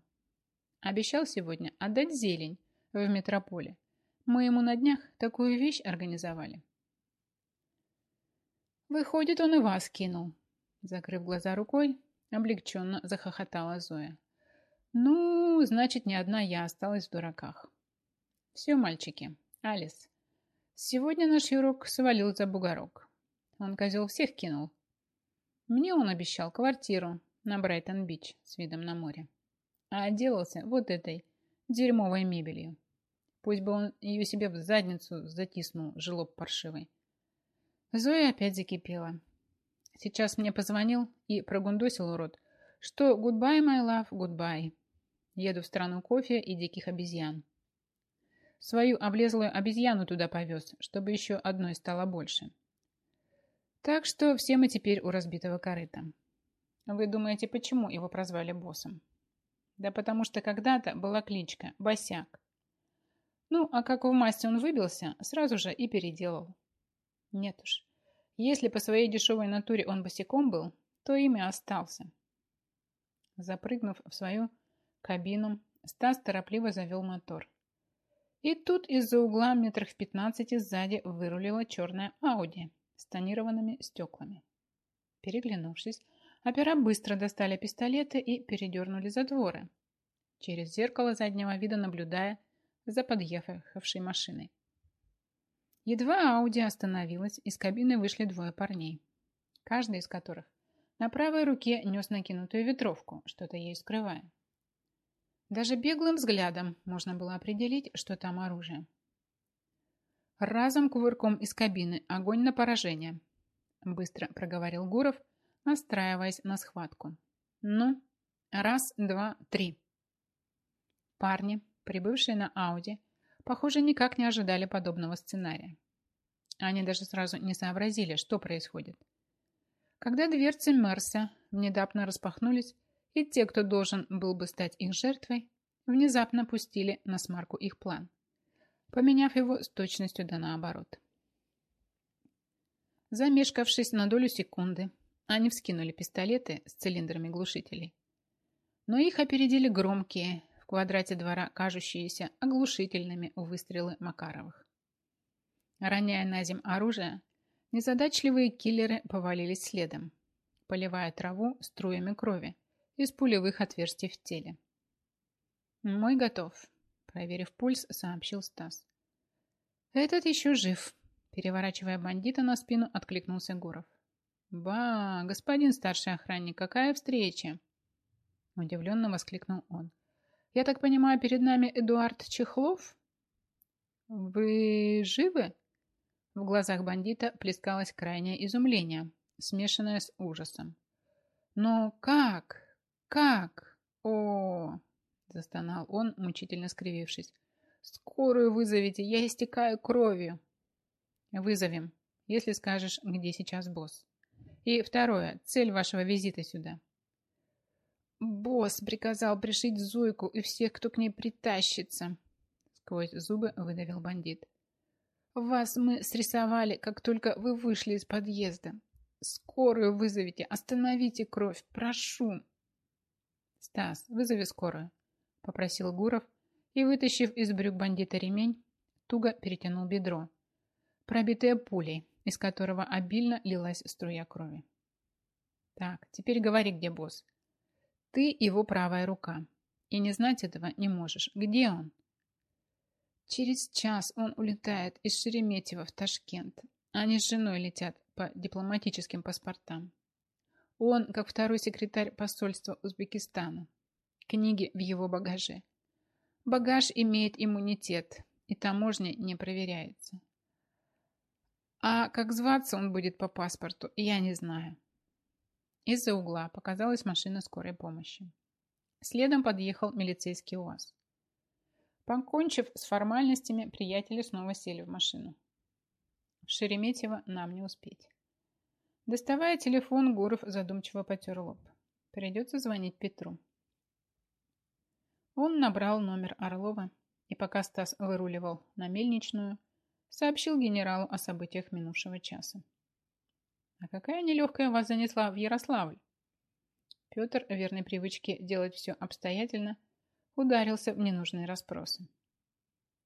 A: Обещал сегодня отдать зелень в метрополе. Мы ему на днях такую вещь организовали. Выходит, он и вас кинул. Закрыв глаза рукой, облегченно захохотала Зоя. Ну, значит, не одна я осталась в дураках. Все, мальчики. Алис. Сегодня наш Юрок свалил за бугорок. Он козел всех кинул. Мне он обещал квартиру на Брайтон-Бич с видом на море. А отделался вот этой дерьмовой мебелью. Пусть бы он ее себе в задницу затиснул, жилоб паршивый. Зоя опять закипела. Сейчас мне позвонил и прогундосил урод, что goodbye, my love, goodbye. Еду в страну кофе и диких обезьян. Свою облезлую обезьяну туда повез, чтобы еще одной стало больше. Так что все мы теперь у разбитого корыта. Вы думаете, почему его прозвали боссом? Да потому что когда-то была кличка Босяк. Ну, а как в масти он выбился, сразу же и переделал. Нет уж. Если по своей дешевой натуре он босиком был, то имя остался. Запрыгнув в свою кабину, Стас торопливо завел мотор. И тут из-за угла метрах в пятнадцати сзади вырулила черная Ауди с тонированными стеклами. Переглянувшись, опера быстро достали пистолеты и передернули затворы, через зеркало заднего вида наблюдая за подъехавшей машиной. Едва Ауди остановилась, из кабины вышли двое парней, каждый из которых на правой руке нес накинутую ветровку, что-то ей скрывая. Даже беглым взглядом можно было определить, что там оружие. Разом кувырком из кабины огонь на поражение, быстро проговорил Гуров, настраиваясь на схватку. Ну, раз, два, три. Парни, прибывшие на Ауди, похоже, никак не ожидали подобного сценария. Они даже сразу не сообразили, что происходит. Когда дверцы Мерса внезапно распахнулись, и те, кто должен был бы стать их жертвой, внезапно пустили на смарку их план, поменяв его с точностью да наоборот. Замешкавшись на долю секунды, они вскинули пистолеты с цилиндрами глушителей. Но их опередили громкие, в квадрате двора кажущиеся оглушительными выстрелы Макаровых. Роняя на земь оружие, незадачливые киллеры повалились следом, поливая траву струями крови из пулевых отверстий в теле. «Мой готов», – проверив пульс, сообщил Стас. «Этот еще жив», – переворачивая бандита на спину, откликнулся Гуров. «Ба, господин старший охранник, какая встреча!» Удивленно воскликнул он. «Я так понимаю, перед нами Эдуард Чехлов?» «Вы живы?» В глазах бандита плескалось крайнее изумление, смешанное с ужасом. «Но как? Как? О!» Застонал он, мучительно скривившись. «Скорую вызовите, я истекаю кровью!» «Вызовем, если скажешь, где сейчас босс». И второе. Цель вашего визита сюда. Босс приказал пришить Зойку и всех, кто к ней притащится. Сквозь зубы выдавил бандит. Вас мы срисовали, как только вы вышли из подъезда. Скорую вызовите, остановите кровь, прошу. Стас, вызови скорую, попросил Гуров и, вытащив из брюк бандита ремень, туго перетянул бедро, пробитое пулей, из которого обильно лилась струя крови. Так, теперь говори, где босс. Ты его правая рука. И не знать этого не можешь. Где он? Через час он улетает из Шереметьево в Ташкент. Они с женой летят по дипломатическим паспортам. Он, как второй секретарь посольства Узбекистана. Книги в его багаже. Багаж имеет иммунитет, и таможня не проверяется. А как зваться он будет по паспорту, я не знаю. Из-за угла показалась машина скорой помощи. Следом подъехал милицейский УАЗ. Покончив с формальностями, приятели снова сели в машину. В Шереметьево нам не успеть. Доставая телефон, Гуров задумчиво потер лоб. Придется звонить Петру. Он набрал номер Орлова, и пока Стас выруливал на мельничную, сообщил генералу о событиях минувшего часа. «А какая нелегкая вас занесла в Ярославль?» Петр, верной привычке делать все обстоятельно, ударился в ненужные расспросы.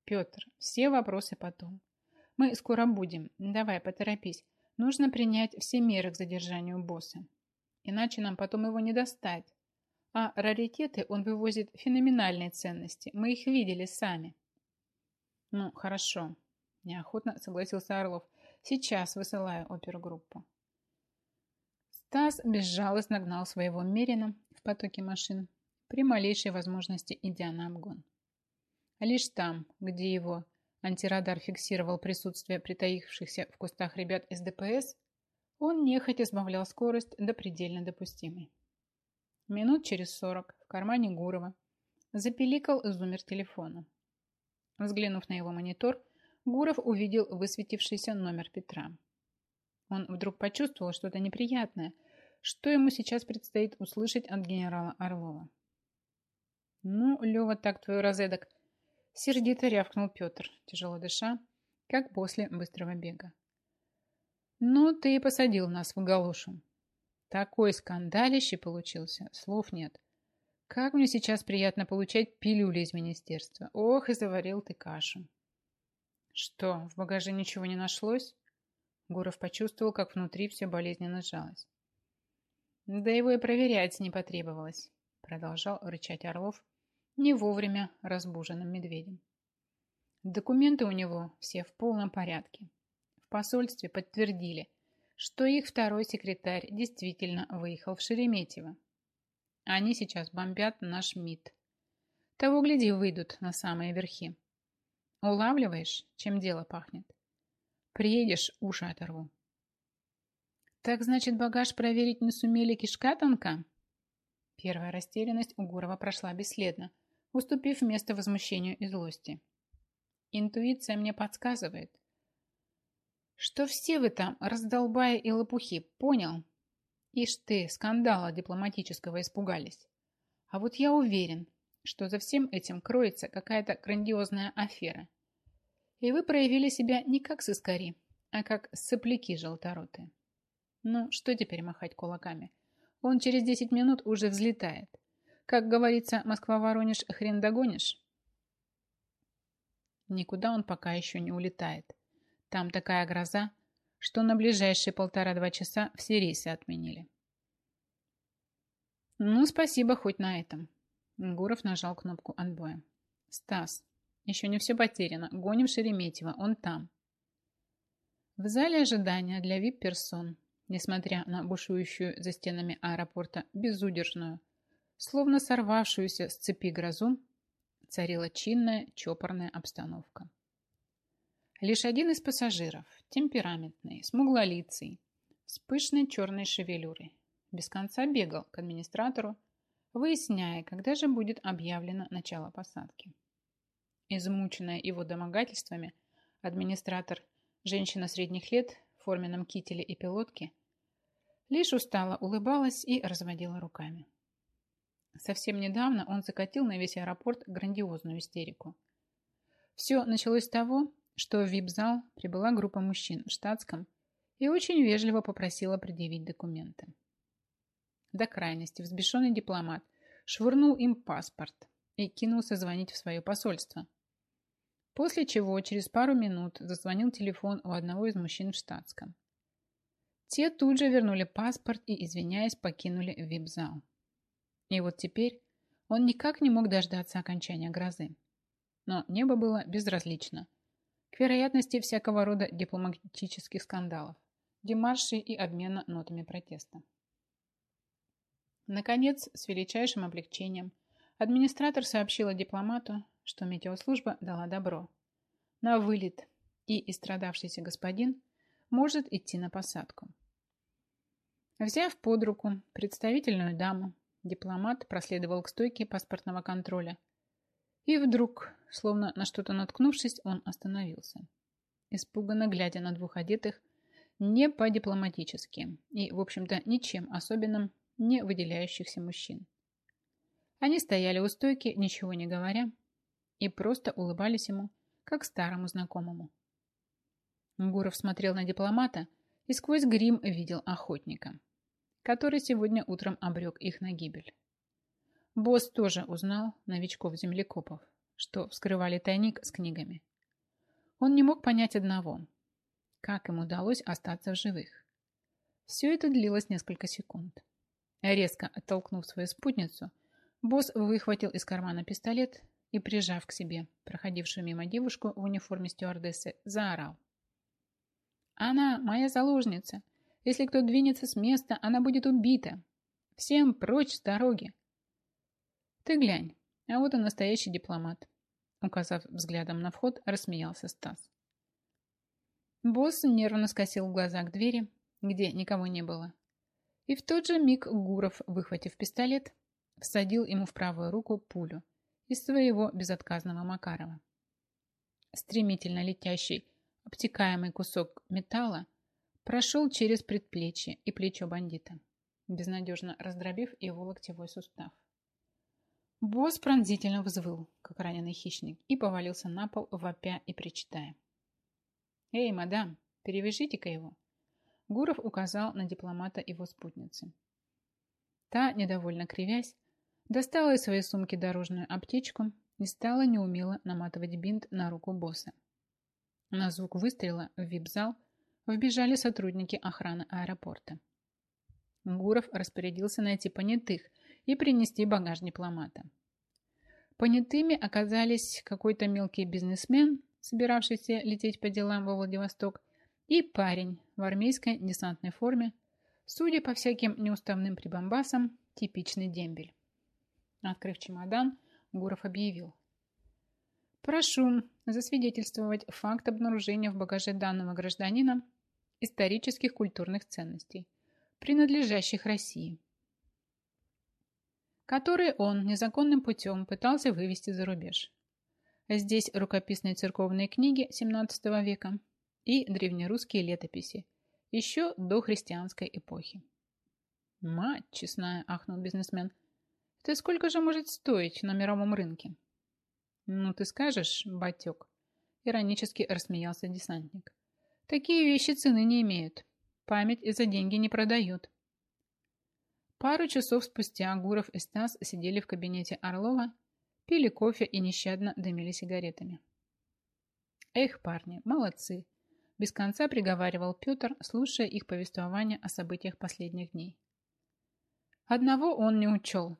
A: «Петр, все вопросы потом. Мы скоро будем. Давай, поторопись. Нужно принять все меры к задержанию босса. Иначе нам потом его не достать. А раритеты он вывозит феноменальной ценности. Мы их видели сами. Ну, хорошо. Неохотно согласился Орлов. Сейчас высылаю опергруппу. Стас безжалостно гнал своего Мерина в потоке машин, при малейшей возможности идя на обгон. Лишь там, где его антирадар фиксировал присутствие притаившихся в кустах ребят из ДПС, он нехотя сбавлял скорость до предельно допустимой. Минут через сорок в кармане Гурова запеликал зумер телефона. Взглянув на его монитор, Гуров увидел высветившийся номер Петра. Он вдруг почувствовал что-то неприятное, что ему сейчас предстоит услышать от генерала Орлова. «Ну, Лева, так твой розедок!» Сердито рявкнул Петр, тяжело дыша, как после быстрого бега. «Ну, ты и посадил нас в галошу. Такой скандалище получился, слов нет. Как мне сейчас приятно получать пилюли из министерства. Ох, и заварил ты кашу!» «Что, в багаже ничего не нашлось?» Гуров почувствовал, как внутри все болезненно сжалось. «Да его и проверять не потребовалось», продолжал рычать Орлов, не вовремя разбуженным медведем. Документы у него все в полном порядке. В посольстве подтвердили, что их второй секретарь действительно выехал в Шереметьево. Они сейчас бомбят наш МИД. Того, гляди, выйдут на самые верхи. Улавливаешь, чем дело пахнет? Приедешь, уши оторву. Так значит, багаж проверить не сумели кишка тонка? Первая растерянность у Гурова прошла бесследно, уступив место возмущению и злости. Интуиция мне подсказывает, что все вы там раздолбая и лопухи, понял? Ишь ты, скандала дипломатического испугались. А вот я уверен, что за всем этим кроется какая-то грандиозная афера – и вы проявили себя не как сыскари, а как сопляки желторотые. Ну, что теперь махать кулаками? Он через 10 минут уже взлетает. Как говорится, Москва-Воронеж хрен догонишь. Никуда он пока еще не улетает. Там такая гроза, что на ближайшие полтора-два часа все рейсы отменили. Ну, спасибо хоть на этом. Гуров нажал кнопку отбоя. Стас, еще не все потеряно. Гоним Шереметьево. Он там. В зале ожидания для вип-персон, несмотря на бушующую за стенами аэропорта безудержную, словно сорвавшуюся с цепи грозу, царила чинная, чопорная обстановка. Лишь один из пассажиров, темпераментный, смуглолицый, с пышной черной шевелюрой, без конца бегал к администратору, выясняя, когда же будет объявлено начало посадки. Измученная его домогательствами, администратор, женщина средних лет в форменном кителе и пилотке, лишь устало улыбалась и разводила руками. Совсем недавно он закатил на весь аэропорт грандиозную истерику. Все началось с того, что в вип-зал прибыла группа мужчин в штатском и очень вежливо попросила предъявить документы. До крайности взбешенный дипломат швырнул им паспорт и кинулся звонить в свое посольство – После чего через пару минут зазвонил телефон у одного из мужчин в штатском. Те тут же вернули паспорт и, извиняясь, покинули вип-зал. И вот теперь он никак не мог дождаться окончания грозы. Но небо было безразлично к вероятности всякого рода дипломатических скандалов, демаршей и обмена нотами протеста. Наконец, с величайшим облегчением, администратор сообщила дипломату, что метеослужба дала добро. На вылет и истрадавшийся господин может идти на посадку. Взяв под руку представительную даму, дипломат проследовал к стойке паспортного контроля. И вдруг, словно на что-то наткнувшись, он остановился, испуганно глядя на двух одетых не по-дипломатически и, в общем-то, ничем особенным не выделяющихся мужчин. Они стояли у стойки, ничего не говоря, и просто улыбались ему, как старому знакомому. Гуров смотрел на дипломата и сквозь грим видел охотника, который сегодня утром обрек их на гибель. Босс тоже узнал новичков-землекопов, что вскрывали тайник с книгами. Он не мог понять одного – как им удалось остаться в живых. Все это длилось несколько секунд. Резко оттолкнув свою спутницу, босс выхватил из кармана пистолет и, прижав к себе проходившую мимо девушку в униформе стюардессы, заорал. «Она моя заложница. Если кто двинется с места, она будет убита. Всем прочь с дороги!» «Ты глянь, а вот и настоящий дипломат», указав взглядом на вход, рассмеялся Стас. Босс нервно скосил глаза к двери, где никого не было. И в тот же миг Гуров, выхватив пистолет, всадил ему в правую руку пулю из своего безотказного Макарова. Стремительно летящий, обтекаемый кусок металла прошел через предплечье и плечо бандита, безнадежно раздробив его локтевой сустав. Босс пронзительно взвыл, как раненый хищник, и повалился на пол, вопя и причитая. «Эй, мадам, перевяжите-ка его!» Гуров указал на дипломата его спутницы. Та, недовольно кривясь, достала из своей сумки дорожную аптечку и стала неумело наматывать бинт на руку босса. На звук выстрела в вип-зал вбежали сотрудники охраны аэропорта. Гуров распорядился найти понятых и принести багаж дипломата. Понятыми оказались какой-то мелкий бизнесмен, собиравшийся лететь по делам во Владивосток, и парень в армейской десантной форме, судя по всяким неуставным прибамбасам, типичный дембель. Открыв чемодан, Гуров объявил. Прошу засвидетельствовать факт обнаружения в багаже данного гражданина исторических культурных ценностей, принадлежащих России, которые он незаконным путем пытался вывести за рубеж. Здесь рукописные церковные книги XVII века и древнерусские летописи, еще до христианской эпохи. «Мать честная!» – ахнул бизнесмен. «Это сколько же может стоить на мировом рынке?» «Ну, ты скажешь, батек!» – иронически рассмеялся десантник. «Такие вещи цены не имеют. Память за деньги не продают». Пару часов спустя Гуров и Стас сидели в кабинете Орлова пили кофе и нещадно дымили сигаретами. «Эх, парни, молодцы!» Без конца приговаривал Петр, слушая их повествование о событиях последних дней. Одного он не учел.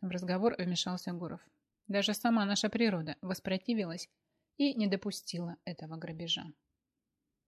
A: В разговор вмешался Гуров. Даже сама наша природа воспротивилась и не допустила этого грабежа.